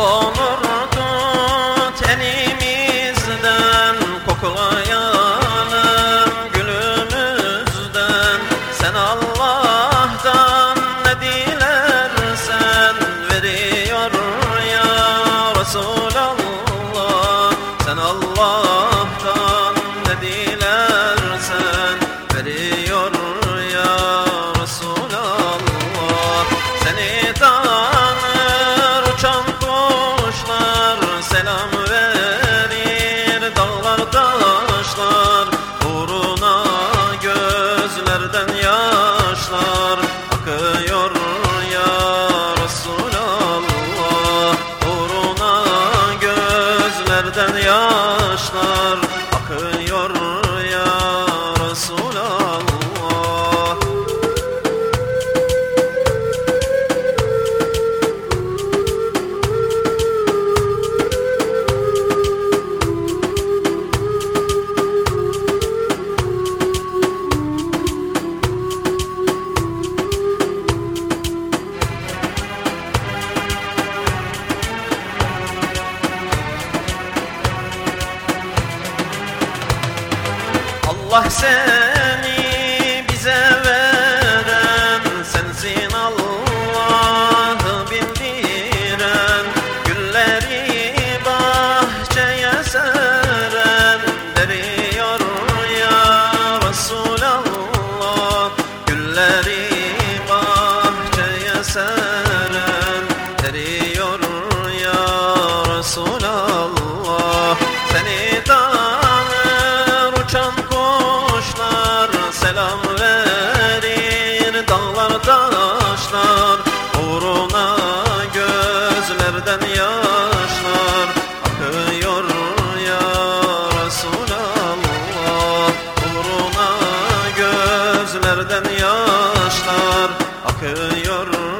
olurdu gözlerden yaşlar Allah seni bize veren sensin Allah'ı bildiren. Gülleri bahçeye seren deriyor ya Resulallah. Gülleri bahçeye seren deriyor ya Resulallah. Seni tanır uçan selam verir dağlar taşlar uğruna gözlerden yaşlar. Akıyor ya Resulallah uğruna gözlerden yaşlar. Akıyor